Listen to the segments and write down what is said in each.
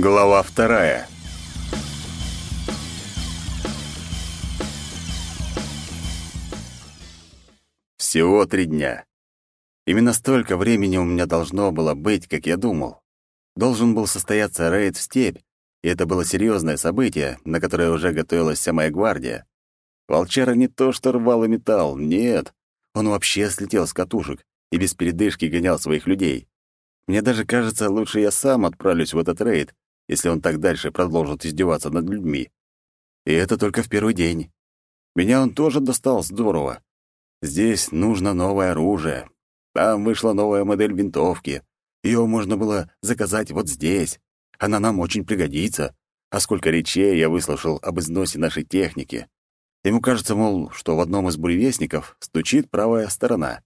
Глава вторая. Всего три дня. Именно столько времени у меня должно было быть, как я думал. Должен был состояться рейд в степь, и это было серьезное событие, на которое уже готовилась вся моя гвардия. Волчара не то что рвал и металл, нет. Он вообще слетел с катушек и без передышки гонял своих людей. Мне даже кажется, лучше я сам отправлюсь в этот рейд, если он так дальше продолжит издеваться над людьми. И это только в первый день. Меня он тоже достал здорово. Здесь нужно новое оружие. Там вышла новая модель винтовки. Ее можно было заказать вот здесь. Она нам очень пригодится. А сколько речей я выслушал об износе нашей техники. Ему кажется, мол, что в одном из буревестников стучит правая сторона.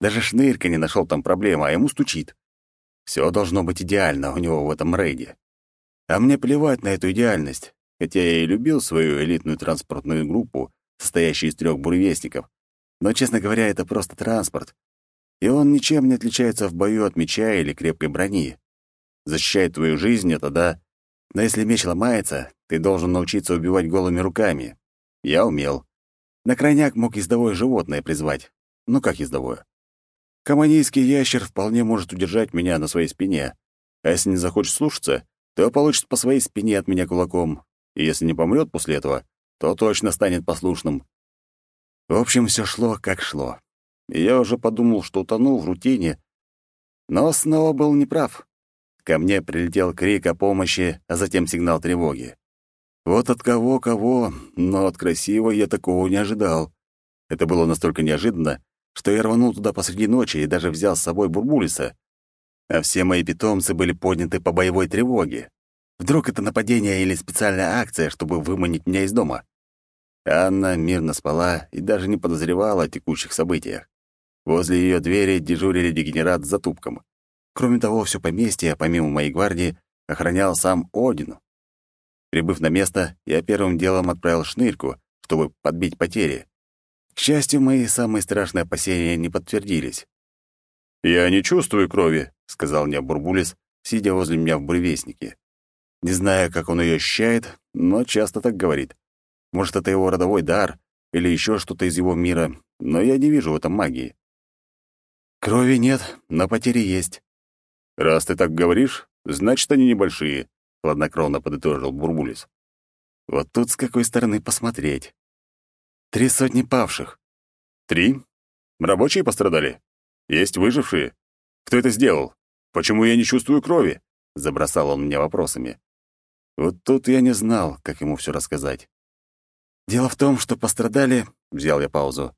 Даже Шнырька не нашел там проблемы, а ему стучит. Все должно быть идеально у него в этом рейде. А мне плевать на эту идеальность, хотя я и любил свою элитную транспортную группу, состоящую из трех буревестников. Но, честно говоря, это просто транспорт. И он ничем не отличается в бою от меча или крепкой брони. Защищает твою жизнь — это да. Но если меч ломается, ты должен научиться убивать голыми руками. Я умел. На крайняк мог ездовое животное призвать. Ну как ездовое? Каманийский ящер вполне может удержать меня на своей спине. А если не захочет слушаться, то получит по своей спине от меня кулаком. И если не помрет после этого, то точно станет послушным. В общем, все шло, как шло. И я уже подумал, что утонул в рутине, но снова был неправ. Ко мне прилетел крик о помощи, а затем сигнал тревоги. Вот от кого-кого, но от красивой я такого не ожидал. Это было настолько неожиданно, что я рванул туда посреди ночи и даже взял с собой Бурбулиса а все мои питомцы были подняты по боевой тревоге. Вдруг это нападение или специальная акция, чтобы выманить меня из дома? Анна мирно спала и даже не подозревала о текущих событиях. Возле ее двери дежурили дегенерат с затупком. Кроме того, все поместье, помимо моей гвардии, охранял сам Один. Прибыв на место, я первым делом отправил шнырьку, чтобы подбить потери. К счастью, мои самые страшные опасения не подтвердились. «Я не чувствую крови», — сказал мне Бурбулис, сидя возле меня в буревестнике. Не знаю, как он ее ощущает, но часто так говорит. Может, это его родовой дар или еще что-то из его мира, но я не вижу в этом магии. Крови нет, но потери есть. Раз ты так говоришь, значит, они небольшие, хладнокровно подытожил Бурбулис. Вот тут с какой стороны посмотреть. Три сотни павших. Три? Рабочие пострадали? Есть выжившие? Кто это сделал? Почему я не чувствую крови?» Забросал он меня вопросами. Вот тут я не знал, как ему все рассказать. «Дело в том, что пострадали...» — взял я паузу.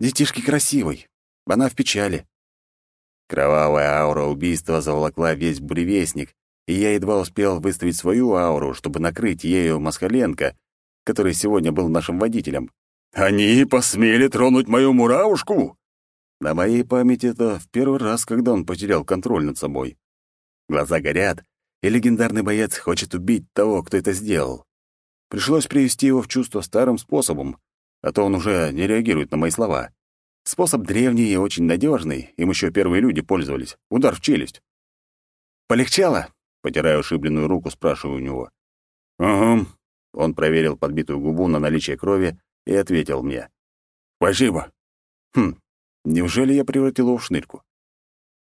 «Детишки красивый. Она в печали». Кровавая аура убийства заволокла весь буревестник, и я едва успел выставить свою ауру, чтобы накрыть ею Москаленко, который сегодня был нашим водителем. «Они посмели тронуть мою муравушку?» На моей памяти это в первый раз, когда он потерял контроль над собой. Глаза горят, и легендарный боец хочет убить того, кто это сделал. Пришлось привести его в чувство старым способом, а то он уже не реагирует на мои слова. Способ древний и очень надежный, им еще первые люди пользовались. Удар в челюсть. «Полегчало?» — потирая ушибленную руку, спрашиваю у него. «Угу». Он проверил подбитую губу на наличие крови и ответил мне. «Спасибо». «Хм, Неужели я превратил его в шнырьку?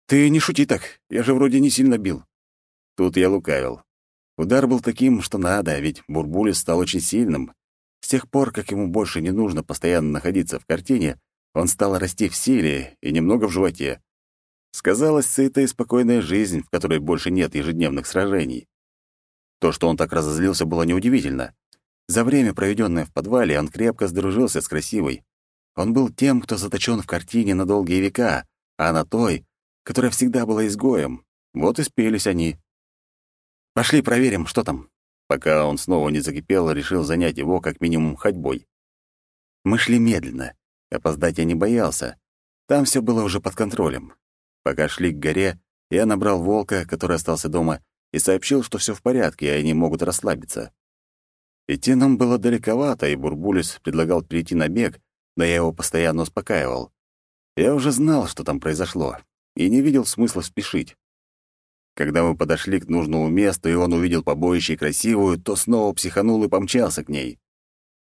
Ты не шути так, я же вроде не сильно бил. Тут я лукавил. Удар был таким, что надо, ведь Бурбулис стал очень сильным. С тех пор, как ему больше не нужно постоянно находиться в картине, он стал расти в силе и немного в животе. Сказалась сытая и спокойная жизнь, в которой больше нет ежедневных сражений. То, что он так разозлился, было неудивительно. За время, проведенное в подвале, он крепко сдружился с красивой. Он был тем, кто заточен в картине на долгие века, а на той, которая всегда была изгоем. Вот и спелись они. Пошли проверим, что там. Пока он снова не закипел, решил занять его как минимум ходьбой. Мы шли медленно. Опоздать я не боялся. Там все было уже под контролем. Пока шли к горе, я набрал волка, который остался дома, и сообщил, что все в порядке, и они могут расслабиться. Идти нам было далековато, и Бурбулис предлагал перейти на бег, но я его постоянно успокаивал. Я уже знал, что там произошло, и не видел смысла спешить. Когда мы подошли к нужному месту, и он увидел побоище и красивую, то снова психанул и помчался к ней.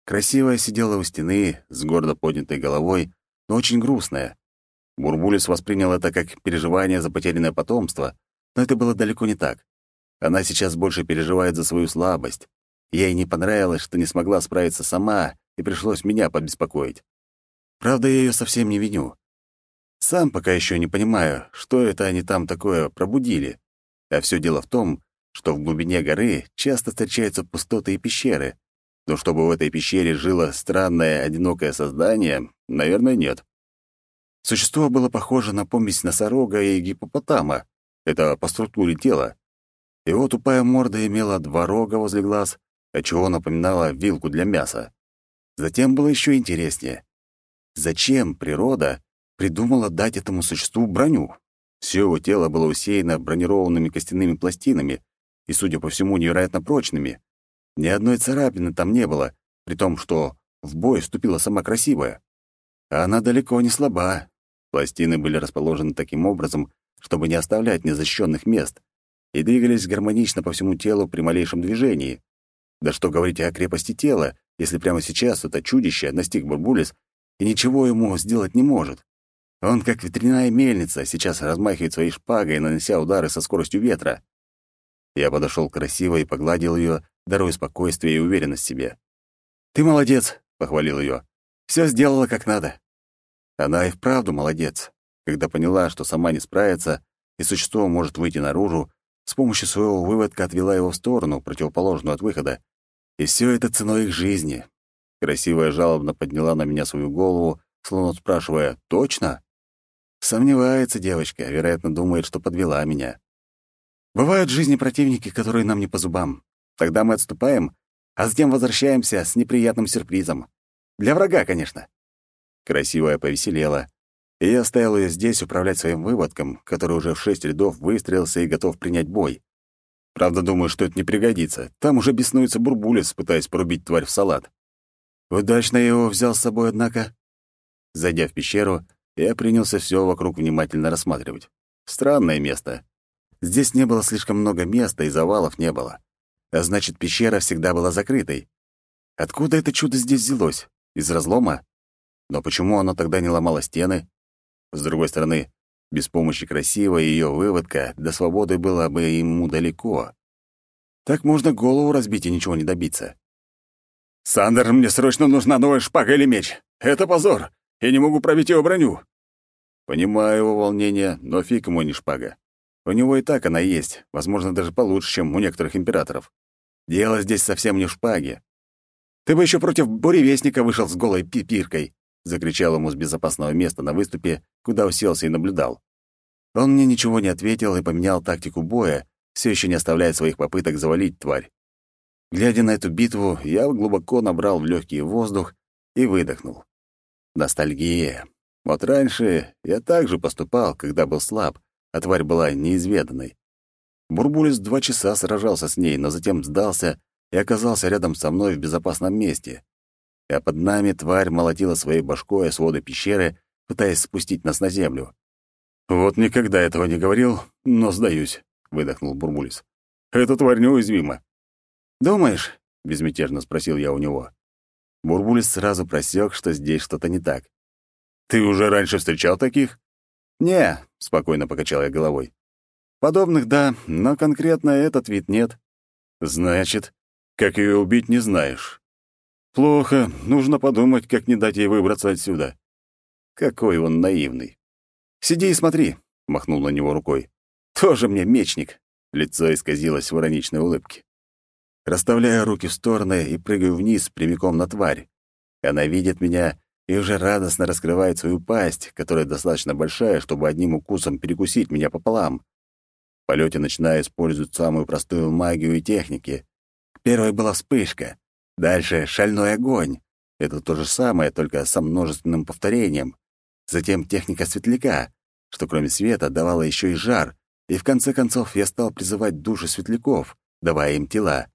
Красивая сидела у стены с гордо поднятой головой, но очень грустная. Бурбулис воспринял это как переживание за потерянное потомство, но это было далеко не так. Она сейчас больше переживает за свою слабость. Ей не понравилось, что не смогла справиться сама, и пришлось меня побеспокоить. Правда, я ее совсем не виню. Сам пока еще не понимаю, что это они там такое пробудили. А все дело в том, что в глубине горы часто встречаются пустоты и пещеры. Но чтобы в этой пещере жило странное, одинокое создание, наверное, нет. Существо было похоже на помесь носорога и гипопотама. Это по структуре тела. Его тупая морда имела два рога возле глаз, отчего напоминала вилку для мяса. Затем было еще интереснее. Зачем природа придумала дать этому существу броню? Все его тело было усеяно бронированными костяными пластинами и, судя по всему, невероятно прочными. Ни одной царапины там не было, при том, что в бой вступила сама красивая. Она далеко не слаба. Пластины были расположены таким образом, чтобы не оставлять незащищенных мест, и двигались гармонично по всему телу при малейшем движении. Да что говорить о крепости тела, если прямо сейчас это чудище настиг Бурбулис и ничего ему сделать не может. Он, как ветряная мельница, сейчас размахивает своей шпагой, нанося удары со скоростью ветра. Я подошел красиво и погладил ее, даруя спокойствие и уверенность в себе. «Ты молодец», — похвалил ее. «Все сделала как надо». Она и вправду молодец. Когда поняла, что сама не справится, и существо может выйти наружу, с помощью своего выводка отвела его в сторону, противоположную от выхода. И все это ценой их жизни. Красивая жалобно подняла на меня свою голову, словно спрашивая «Точно?». Сомневается девочка, вероятно, думает, что подвела меня. Бывают в жизни противники, которые нам не по зубам. Тогда мы отступаем, а затем возвращаемся с неприятным сюрпризом. Для врага, конечно. Красивая повеселела, и я оставил ее здесь управлять своим выводком, который уже в шесть рядов выстроился и готов принять бой. Правда, думаю, что это не пригодится. Там уже беснуется бурбулис, пытаясь порубить тварь в салат. Удачно я его взял с собой, однако. Зайдя в пещеру, я принялся все вокруг внимательно рассматривать. Странное место. Здесь не было слишком много места, и завалов не было. А значит, пещера всегда была закрытой. Откуда это чудо здесь взялось? Из разлома? Но почему оно тогда не ломало стены? С другой стороны, без помощи красивой ее выводка до свободы было бы ему далеко. Так можно голову разбить и ничего не добиться. «Сандер, мне срочно нужна новая шпага или меч. Это позор. Я не могу пробить его броню». Понимаю его волнение, но фиг ему не шпага. У него и так она есть, возможно, даже получше, чем у некоторых императоров. Дело здесь совсем не в шпаге. Ты бы еще против буревестника вышел с голой пипиркой. — закричал ему с безопасного места на выступе, куда уселся и наблюдал. Он мне ничего не ответил и поменял тактику боя, все еще не оставляя своих попыток завалить тварь. Глядя на эту битву, я глубоко набрал в легкий воздух и выдохнул. Ностальгия. Вот раньше я также поступал, когда был слаб, а тварь была неизведанной. Бурбулис два часа сражался с ней, но затем сдался и оказался рядом со мной в безопасном месте а под нами тварь молотила своей башкой о своды пещеры, пытаясь спустить нас на землю. «Вот никогда этого не говорил, но сдаюсь», — выдохнул Бурбулис. «Эта тварь неуязвима». «Думаешь?» — безмятежно спросил я у него. Бурбулис сразу просек, что здесь что-то не так. «Ты уже раньше встречал таких?» «Не», — спокойно покачал я головой. «Подобных — да, но конкретно этот вид нет». «Значит, как ее убить, не знаешь. Плохо. Нужно подумать, как не дать ей выбраться отсюда. Какой он наивный. Сиди и смотри, махнул на него рукой. Тоже мне мечник. Лицо исказилось в ироничной улыбке. Расставляю руки в стороны и прыгаю вниз прямиком на тварь. Она видит меня и уже радостно раскрывает свою пасть, которая достаточно большая, чтобы одним укусом перекусить меня пополам. В полете начинаю использовать самую простую магию и техники. Первой была вспышка. Дальше шальной огонь. Это то же самое, только со множественным повторением. Затем техника светляка, что кроме света давала еще и жар, и в конце концов я стал призывать души светляков, давая им тела.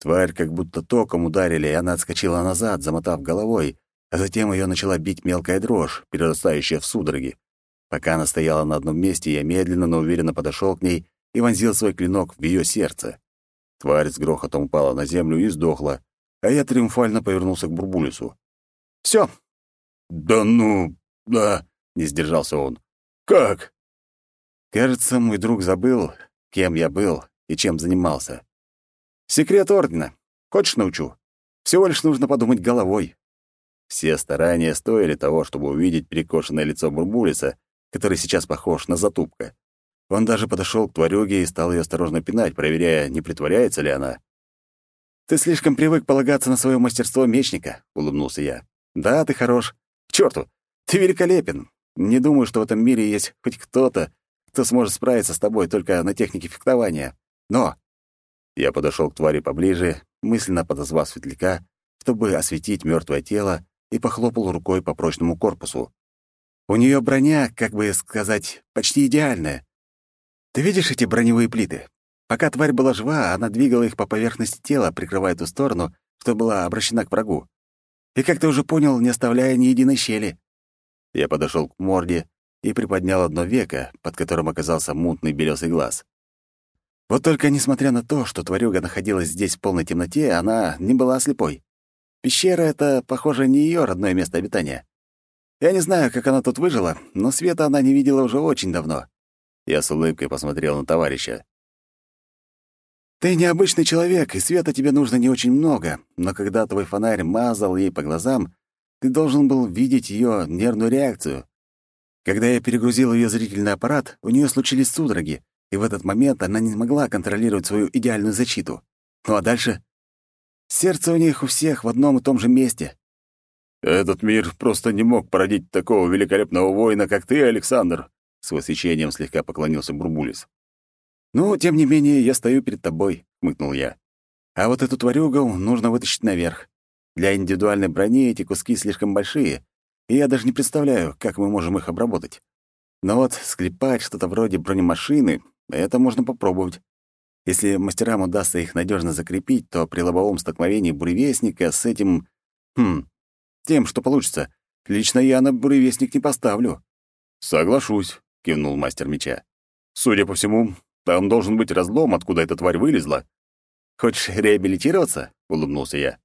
Тварь как будто током ударили, и она отскочила назад, замотав головой, а затем ее начала бить мелкая дрожь, перерастающая в судороги. Пока она стояла на одном месте, я медленно, но уверенно подошел к ней и вонзил свой клинок в ее сердце. Тварь с грохотом упала на землю и сдохла, а я триумфально повернулся к Бурбулису. «Все!» «Да ну, да!» — не сдержался он. «Как?» Кажется, мой друг забыл, кем я был и чем занимался. Секрет Ордена. Хочешь, научу? Всего лишь нужно подумать головой. Все старания стоили того, чтобы увидеть перекошенное лицо Бурбулиса, который сейчас похож на затупка. Он даже подошел к тварюге и стал ее осторожно пинать, проверяя, не притворяется ли она. «Ты слишком привык полагаться на свое мастерство мечника», — улыбнулся я. «Да, ты хорош. К черту, ты великолепен. Не думаю, что в этом мире есть хоть кто-то, кто сможет справиться с тобой только на технике фехтования. Но...» Я подошел к твари поближе, мысленно подозвав светляка, чтобы осветить мертвое тело, и похлопал рукой по прочному корпусу. У нее броня, как бы сказать, почти идеальная. Ты видишь эти броневые плиты? Пока тварь была жива, она двигала их по поверхности тела, прикрывая ту сторону, что была обращена к врагу. И, как ты уже понял, не оставляя ни единой щели. Я подошел к морде и приподнял одно веко, под которым оказался мутный белесый глаз. Вот только несмотря на то, что тварюга находилась здесь в полной темноте, она не была слепой. Пещера — это, похоже, не ее родное место обитания. Я не знаю, как она тут выжила, но света она не видела уже очень давно. Я с улыбкой посмотрел на товарища. Ты необычный человек, и света тебе нужно не очень много, но когда твой фонарь мазал ей по глазам, ты должен был видеть ее нервную реакцию. Когда я перегрузил ее зрительный аппарат, у нее случились судороги, и в этот момент она не могла контролировать свою идеальную защиту. Ну а дальше? Сердце у них у всех в одном и том же месте. «Этот мир просто не мог породить такого великолепного воина, как ты, Александр», — с восхищением слегка поклонился Бурбулис. «Ну, тем не менее, я стою перед тобой», — хмыкнул я. «А вот эту тварюгу нужно вытащить наверх. Для индивидуальной брони эти куски слишком большие, и я даже не представляю, как мы можем их обработать. Но вот склепать что-то вроде бронемашины — это можно попробовать. Если мастерам удастся их надежно закрепить, то при лобовом столкновении буревестника с этим... Хм... Тем, что получится, лично я на буревестник не поставлю. «Соглашусь», — кивнул мастер меча. «Судя по всему, там должен быть разлом, откуда эта тварь вылезла. Хочешь реабилитироваться? улыбнулся я.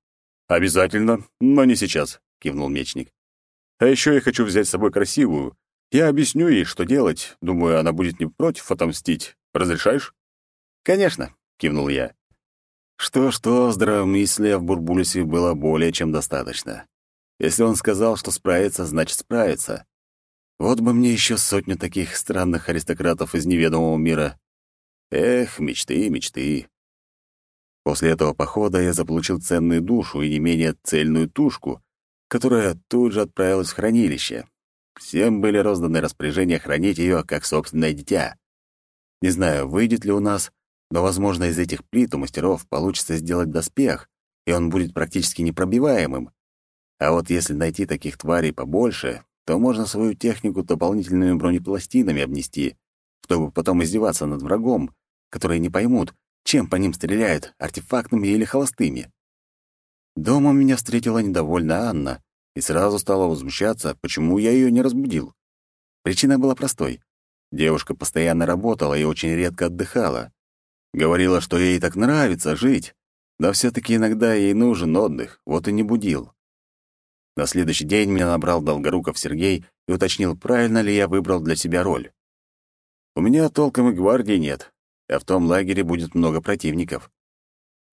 Обязательно, но не сейчас, кивнул мечник. А еще я хочу взять с собой красивую. Я объясню ей, что делать. Думаю, она будет не против отомстить. Разрешаешь? Конечно, кивнул я. Что-что, здравомыслия в Бурбулисе было более чем достаточно. Если он сказал, что справится, значит справится. Вот бы мне еще сотню таких странных аристократов из неведомого мира. Эх, мечты, мечты. После этого похода я заполучил ценную душу и не менее цельную тушку, которая тут же отправилась в хранилище. Всем были розданы распоряжения хранить ее как собственное дитя. Не знаю, выйдет ли у нас, но, возможно, из этих плит у мастеров получится сделать доспех, и он будет практически непробиваемым. А вот если найти таких тварей побольше, то можно свою технику дополнительными бронепластинами обнести, чтобы потом издеваться над врагом, которые не поймут, чем по ним стреляют, артефактными или холостыми. Дома меня встретила недовольная Анна и сразу стала возмущаться, почему я ее не разбудил. Причина была простой. Девушка постоянно работала и очень редко отдыхала. Говорила, что ей так нравится жить, да все таки иногда ей нужен отдых, вот и не будил. На следующий день меня набрал Долгоруков Сергей и уточнил, правильно ли я выбрал для себя роль. У меня толком и гвардии нет, а в том лагере будет много противников.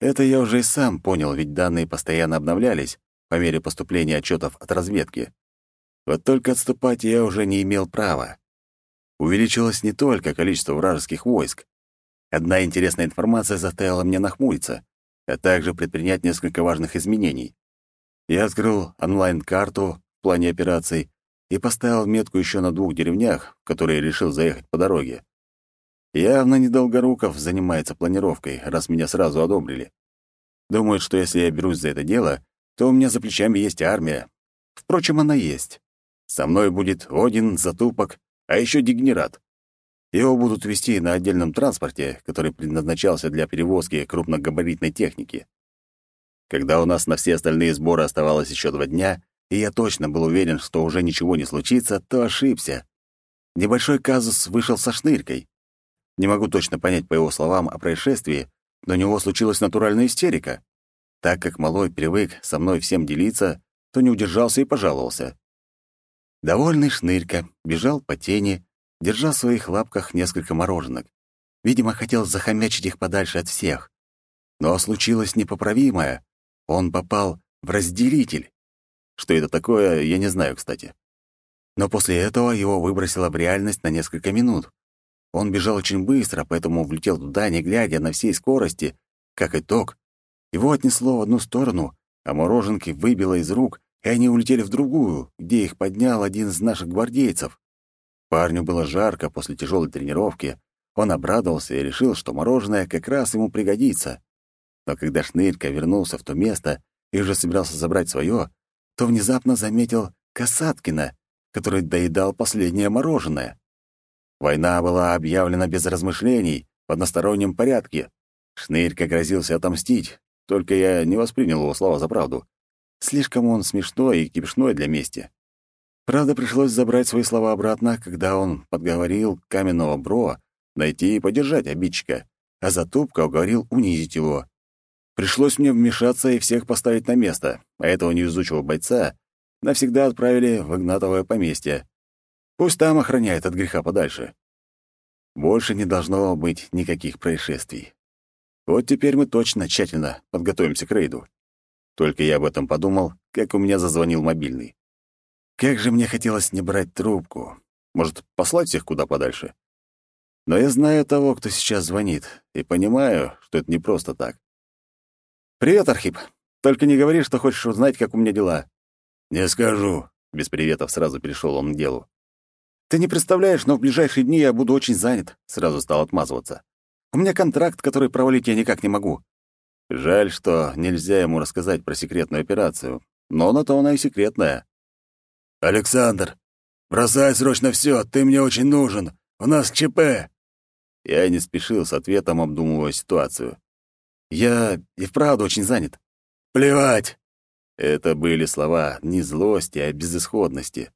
Это я уже и сам понял, ведь данные постоянно обновлялись по мере поступления отчетов от разведки. Вот только отступать я уже не имел права. Увеличилось не только количество вражеских войск. Одна интересная информация заставила меня нахмуриться, а также предпринять несколько важных изменений. Я открыл онлайн-карту в плане операций и поставил метку еще на двух деревнях, в которые решил заехать по дороге. Явно не Долгоруков занимается планировкой, раз меня сразу одобрили. Думают, что если я берусь за это дело, то у меня за плечами есть армия. Впрочем, она есть. Со мной будет Один, Затупок, а еще Дегенерат. Его будут вести на отдельном транспорте, который предназначался для перевозки крупногабаритной техники. Когда у нас на все остальные сборы оставалось еще два дня, и я точно был уверен, что уже ничего не случится, то ошибся. Небольшой казус вышел со шныркой. Не могу точно понять по его словам о происшествии, но у него случилась натуральная истерика. Так как малой привык со мной всем делиться, то не удержался и пожаловался. Довольный шнырька бежал по тени, держа в своих лапках несколько мороженок. Видимо, хотел захомячить их подальше от всех. Но случилось непоправимое. Он попал в разделитель. Что это такое, я не знаю, кстати. Но после этого его выбросило в реальность на несколько минут. Он бежал очень быстро, поэтому влетел туда, не глядя на всей скорости. Как итог, его отнесло в одну сторону, а мороженки выбило из рук, и они улетели в другую, где их поднял один из наших гвардейцев. Парню было жарко после тяжелой тренировки. Он обрадовался и решил, что мороженое как раз ему пригодится. Но когда Шнырька вернулся в то место и уже собирался забрать свое, то внезапно заметил Касаткина, который доедал последнее мороженое. Война была объявлена без размышлений, в одностороннем порядке. Шнырька грозился отомстить, только я не воспринял его слова за правду. Слишком он смешной и кипшной для мести. Правда, пришлось забрать свои слова обратно, когда он подговорил каменного бро найти и подержать обидчика, а Затупка уговорил унизить его. Пришлось мне вмешаться и всех поставить на место, а этого невезучего бойца навсегда отправили в Игнатовое поместье. Пусть там охраняет от греха подальше. Больше не должно быть никаких происшествий. Вот теперь мы точно тщательно подготовимся к рейду. Только я об этом подумал, как у меня зазвонил мобильный. Как же мне хотелось не брать трубку. Может, послать всех куда подальше? Но я знаю того, кто сейчас звонит, и понимаю, что это не просто так. «Привет, Архип. Только не говори, что хочешь узнать, как у меня дела». «Не скажу», — без приветов сразу перешел он к делу. «Ты не представляешь, но в ближайшие дни я буду очень занят», — сразу стал отмазываться. «У меня контракт, который провалить я никак не могу». Жаль, что нельзя ему рассказать про секретную операцию, но на то она и секретная. «Александр, бросай срочно все, ты мне очень нужен. У нас ЧП!» Я не спешил с ответом, обдумывая ситуацию. «Я и вправду очень занят». «Плевать!» Это были слова не злости, а безысходности.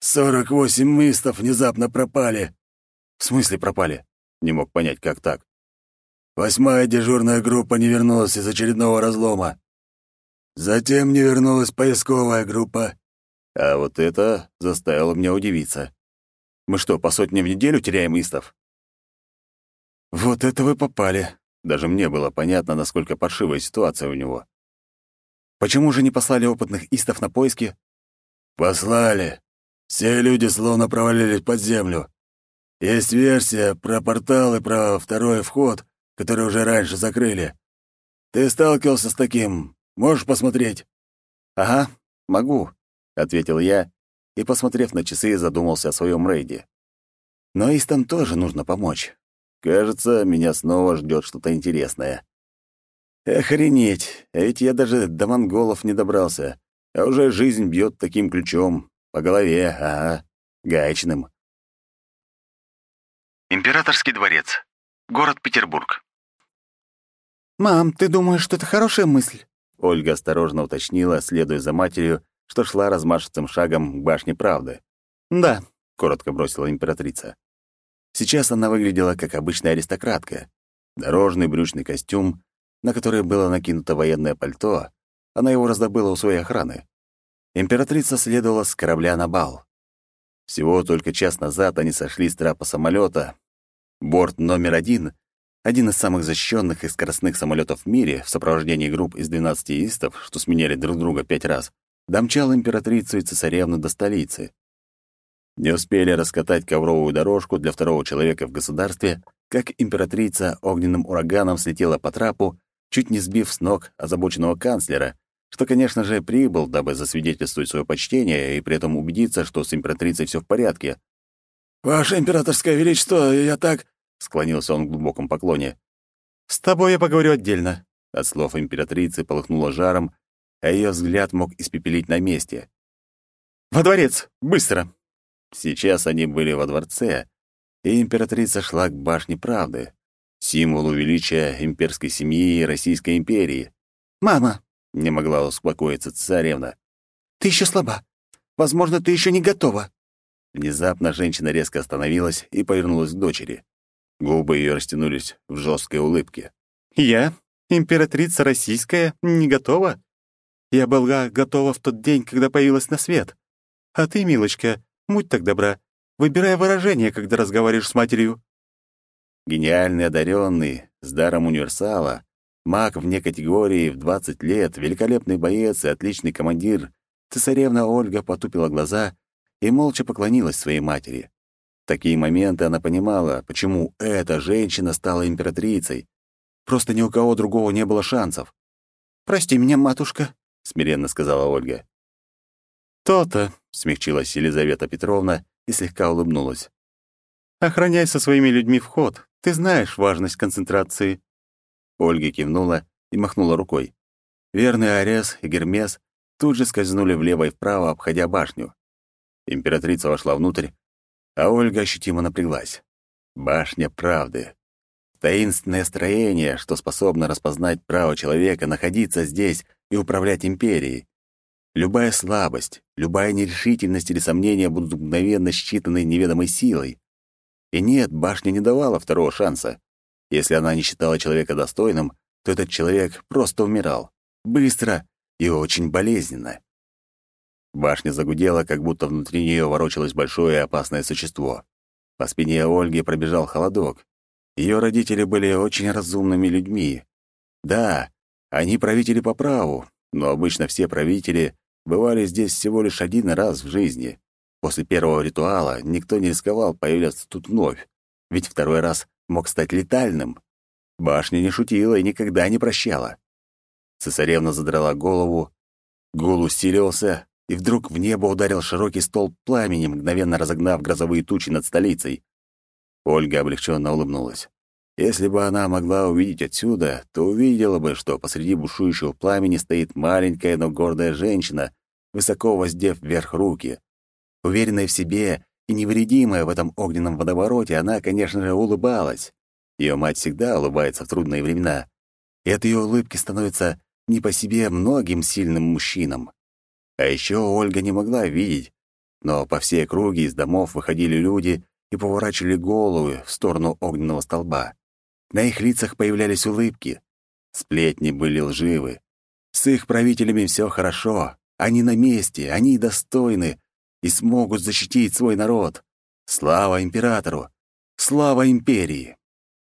«Сорок восемь мистов внезапно пропали». «В смысле пропали?» Не мог понять, как так. «Восьмая дежурная группа не вернулась из очередного разлома. Затем не вернулась поисковая группа. А вот это заставило меня удивиться. Мы что, по сотне в неделю теряем истов? Вот это вы попали. Даже мне было понятно, насколько паршивая ситуация у него. Почему же не послали опытных истов на поиски? Послали. Все люди словно провалились под землю. Есть версия про портал и про второй вход, который уже раньше закрыли. Ты сталкивался с таким? Можешь посмотреть? Ага, могу ответил я и, посмотрев на часы, задумался о своем рейде. Но Истам тоже нужно помочь. Кажется, меня снова ждет что-то интересное. Охренеть, а ведь я даже до монголов не добрался, а уже жизнь бьет таким ключом. По голове, ага, гаечным. Императорский дворец. Город Петербург. «Мам, ты думаешь, что это хорошая мысль?» Ольга осторожно уточнила, следуя за матерью, что шла размашистым шагом к башне правды. «Да», — коротко бросила императрица. Сейчас она выглядела как обычная аристократка. Дорожный брючный костюм, на который было накинуто военное пальто, она его раздобыла у своей охраны. Императрица следовала с корабля на бал. Всего только час назад они сошли с трапа самолета. Борт номер один, один из самых защищенных и скоростных самолетов в мире, в сопровождении групп из 12 истов, что сменяли друг друга пять раз, домчал императрицу и цесаревну до столицы. Не успели раскатать ковровую дорожку для второго человека в государстве, как императрица огненным ураганом слетела по трапу, чуть не сбив с ног озабоченного канцлера, что, конечно же, прибыл, дабы засвидетельствовать свое почтение и при этом убедиться, что с императрицей все в порядке. «Ваше императорское величество, я так...» — склонился он в глубоком поклоне. «С тобой я поговорю отдельно». От слов императрицы полыхнуло жаром, а ее взгляд мог испепелить на месте. «Во дворец! Быстро!» Сейчас они были во дворце, и императрица шла к башне правды, символу величия имперской семьи и Российской империи. «Мама!» — не могла успокоиться царевна. «Ты еще слаба. Возможно, ты еще не готова». Внезапно женщина резко остановилась и повернулась к дочери. Губы ее растянулись в жесткой улыбке. «Я, императрица российская, не готова? Я была готова в тот день, когда появилась на свет. А ты, милочка, будь так добра, выбирай выражение, когда разговариваешь с матерью». Гениальный одаренный, с даром универсала, маг вне категории в 20 лет, великолепный боец и отличный командир, цесаревна Ольга потупила глаза и молча поклонилась своей матери. Такие моменты она понимала, почему эта женщина стала императрицей. Просто ни у кого другого не было шансов. «Прости меня, матушка», — смиренно сказала Ольга. «То-то», — смягчилась Елизавета Петровна и слегка улыбнулась. «Охраняй со своими людьми вход. Ты знаешь важность концентрации». Ольга кивнула и махнула рукой. Верный Арес и Гермес тут же скользнули влево и вправо, обходя башню. Императрица вошла внутрь, а Ольга ощутимо напряглась. Башня правды. Таинственное строение, что способно распознать право человека находиться здесь и управлять империей. Любая слабость, любая нерешительность или сомнение будут мгновенно считаны неведомой силой. И нет, башня не давала второго шанса. Если она не считала человека достойным, то этот человек просто умирал. Быстро и очень болезненно. Башня загудела, как будто внутри нее ворочалось большое и опасное существо. По спине Ольги пробежал холодок. Ее родители были очень разумными людьми. Да, они правители по праву, но обычно все правители бывали здесь всего лишь один раз в жизни. После первого ритуала никто не рисковал появляться тут вновь, ведь второй раз мог стать летальным. Башня не шутила и никогда не прощала. Цесаревна задрала голову, гул усилился, и вдруг в небо ударил широкий столб пламени, мгновенно разогнав грозовые тучи над столицей. Ольга облегченно улыбнулась. Если бы она могла увидеть отсюда, то увидела бы, что посреди бушующего пламени стоит маленькая, но гордая женщина, высоко воздев вверх руки. Уверенная в себе и невредимая в этом огненном водовороте, она, конечно же, улыбалась. Ее мать всегда улыбается в трудные времена. И от ее улыбки становится не по себе многим сильным мужчинам. А еще Ольга не могла видеть, но по всей округе из домов выходили люди и поворачивали головы в сторону огненного столба. На их лицах появлялись улыбки. Сплетни были лживы. С их правителями все хорошо. Они на месте, они достойны и смогут защитить свой народ. Слава императору! Слава империи!